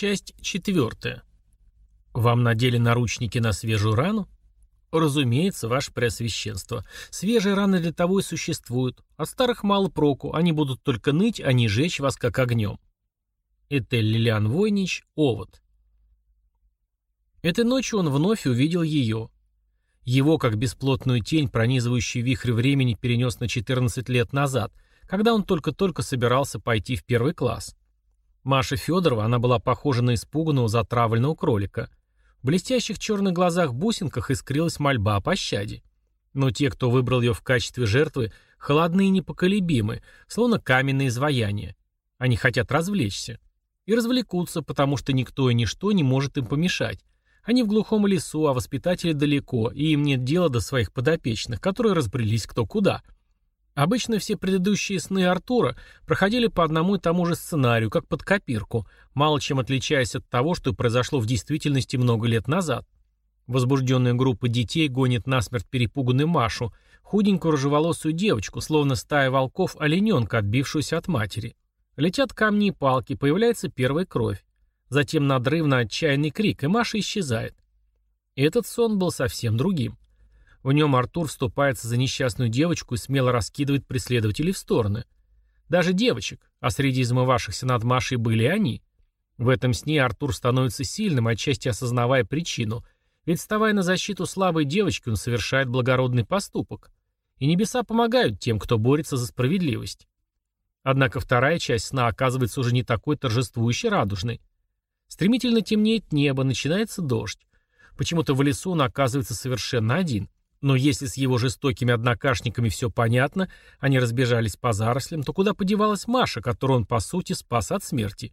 Часть четвертая. Вам надели наручники на свежую рану? Разумеется, ваше преосвященство. Свежие раны для того и существуют. От старых мало проку, они будут только ныть, а не жечь вас как огнем. Этель Лилиан Войнич, Овод. Этой ночью он вновь увидел ее. Его, как бесплотную тень, пронизывающий вихрь времени, перенес на 14 лет назад, когда он только-только собирался пойти в первый класс. Маша Федорова, она была похожа на испуганного затравленного кролика. В блестящих черных глазах-бусинках искрилась мольба о пощаде. Но те, кто выбрал ее в качестве жертвы, холодные и непоколебимы, словно каменные изваяния. Они хотят развлечься. И развлекутся, потому что никто и ничто не может им помешать. Они в глухом лесу, а воспитатели далеко, и им нет дела до своих подопечных, которые разбрелись кто куда – Обычно все предыдущие сны Артура проходили по одному и тому же сценарию, как под копирку, мало чем отличаясь от того, что произошло в действительности много лет назад. Возбужденная группа детей гонит насмерть перепуганную Машу, худенькую рыжеволосую девочку, словно стая волков олененка, отбившуюся от матери. Летят камни и палки, появляется первая кровь. Затем надрывно отчаянный крик, и Маша исчезает. Этот сон был совсем другим. В нем Артур вступается за несчастную девочку и смело раскидывает преследователей в стороны. Даже девочек, а среди измывавшихся над Машей были они. В этом сне Артур становится сильным, отчасти осознавая причину, ведь вставая на защиту слабой девочки, он совершает благородный поступок. И небеса помогают тем, кто борется за справедливость. Однако вторая часть сна оказывается уже не такой торжествующей радужной. Стремительно темнеет небо, начинается дождь. Почему-то в лесу он оказывается совершенно один. Но если с его жестокими однокашниками все понятно, они разбежались по зарослям, то куда подевалась Маша, которую он, по сути, спас от смерти?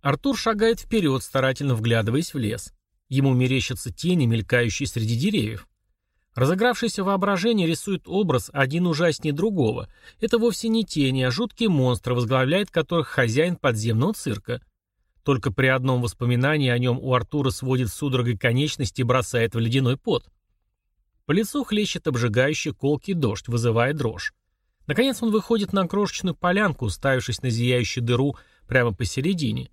Артур шагает вперед, старательно вглядываясь в лес. Ему мерещатся тени, мелькающие среди деревьев. Разыгравшееся воображение рисует образ один ужаснее другого. Это вовсе не тени, а жуткие монстры, возглавляет которых хозяин подземного цирка. Только при одном воспоминании о нем у Артура сводит судорогой конечности и бросает в ледяной пот. По лицу хлещет обжигающий колкий дождь, вызывая дрожь. Наконец он выходит на крошечную полянку, уставившись на зияющую дыру прямо посередине.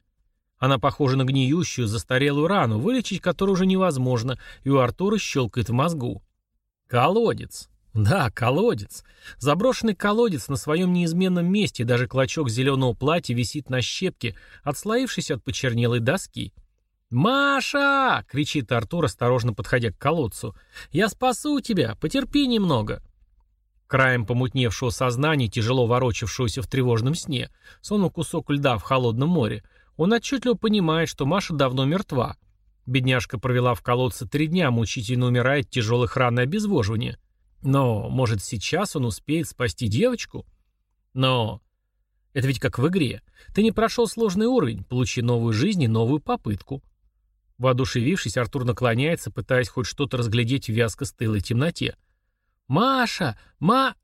Она похожа на гниющую, застарелую рану, вылечить которую уже невозможно, и у Артура щелкает в мозгу. Колодец. Да, колодец. Заброшенный колодец на своем неизменном месте, даже клочок зеленого платья висит на щепке, отслоившись от почернелой доски. «Маша!» — кричит Артур, осторожно подходя к колодцу. «Я спасу тебя! Потерпи немного!» Краем помутневшего сознания, тяжело ворочавшегося в тревожном сне, сонул кусок льда в холодном море, он отчетливо понимает, что Маша давно мертва. Бедняжка провела в колодце три дня, мучительно умирает тяжелых ран и обезвоживания. Но, может, сейчас он успеет спасти девочку? Но... Это ведь как в игре. Ты не прошел сложный уровень, получи новую жизнь и новую попытку. Воодушевившись, Артур наклоняется, пытаясь хоть что-то разглядеть в вязко стылой темноте. «Маша! Ма...»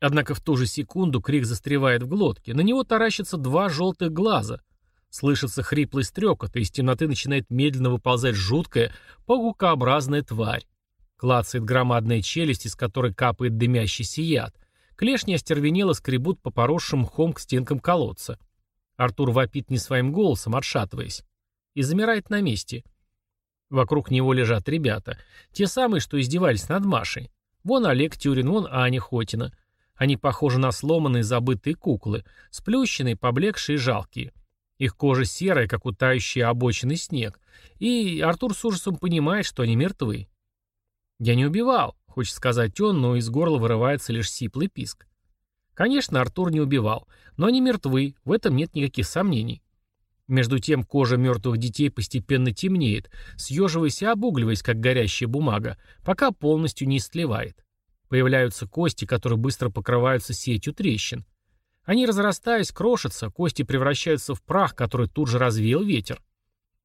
Однако в ту же секунду крик застревает в глотке. На него таращатся два желтых глаза. Слышится хриплый стрекот, и из темноты начинает медленно выползать жуткая, паукообразная тварь. Клацает громадная челюсть, из которой капает дымящийся яд. Клешни остервенело скребут по поросшим мхом к стенкам колодца. Артур вопит не своим голосом, отшатываясь и замирает на месте. Вокруг него лежат ребята. Те самые, что издевались над Машей. Вон Олег Тюрин, вон Аня Хотина. Они похожи на сломанные забытые куклы, сплющенные, поблекшие и жалкие. Их кожа серая, как утающий обоченный снег. И Артур с ужасом понимает, что они мертвы. «Я не убивал», — хочет сказать он, но из горла вырывается лишь сиплый писк. Конечно, Артур не убивал, но они мертвы, в этом нет никаких сомнений. Между тем кожа мертвых детей постепенно темнеет, съеживаясь и обугливаясь, как горящая бумага, пока полностью не истлевает. Появляются кости, которые быстро покрываются сетью трещин. Они, разрастаясь, крошатся, кости превращаются в прах, который тут же развеял ветер.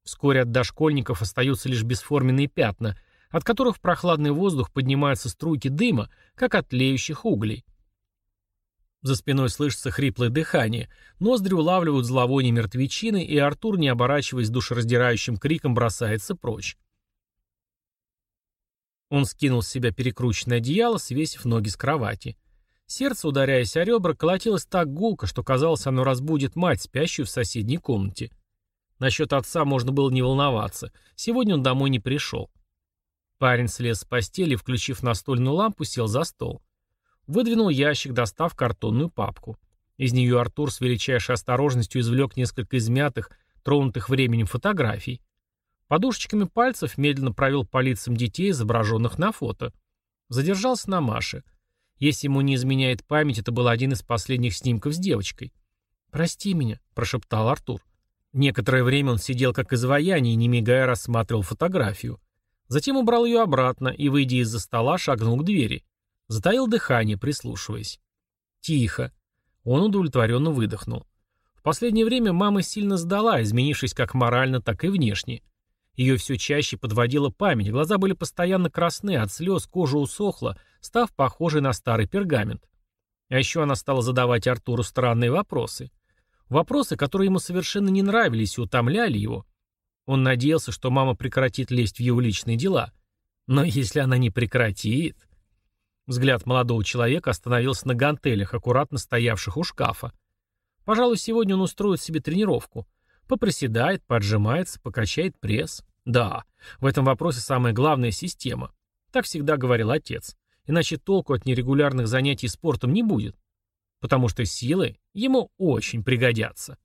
Вскоре от дошкольников остаются лишь бесформенные пятна, от которых в прохладный воздух поднимаются струйки дыма, как от тлеющих углей. За спиной слышится хриплое дыхание, ноздри улавливают зловоние мертвечины, и Артур, не оборачиваясь душераздирающим криком, бросается прочь. Он скинул с себя перекрученное одеяло, свесив ноги с кровати. Сердце, ударяясь о ребра, колотилось так гулко, что казалось, оно разбудит мать, спящую в соседней комнате. Насчет отца можно было не волноваться. Сегодня он домой не пришел. Парень слез с постели, включив настольную лампу, сел за стол. Выдвинул ящик, достав картонную папку. Из нее Артур с величайшей осторожностью извлек несколько измятых, тронутых временем фотографий. Подушечками пальцев медленно провел по лицам детей, изображенных на фото. Задержался на Маше. Если ему не изменяет память, это был один из последних снимков с девочкой. «Прости меня», — прошептал Артур. Некоторое время он сидел как изваяние не мигая, рассматривал фотографию. Затем убрал ее обратно и, выйдя из-за стола, шагнул к двери. Затаил дыхание, прислушиваясь. Тихо. Он удовлетворенно выдохнул. В последнее время мама сильно сдала, изменившись как морально, так и внешне. Ее все чаще подводила память, глаза были постоянно красны, от слез кожа усохла, став похожей на старый пергамент. А еще она стала задавать Артуру странные вопросы. Вопросы, которые ему совершенно не нравились и утомляли его. Он надеялся, что мама прекратит лезть в его личные дела. Но если она не прекратит... Взгляд молодого человека остановился на гантелях, аккуратно стоявших у шкафа. Пожалуй, сегодня он устроит себе тренировку. Поприседает, поджимается, покачает пресс. Да, в этом вопросе самая главная система. Так всегда говорил отец. Иначе толку от нерегулярных занятий спортом не будет. Потому что силы ему очень пригодятся.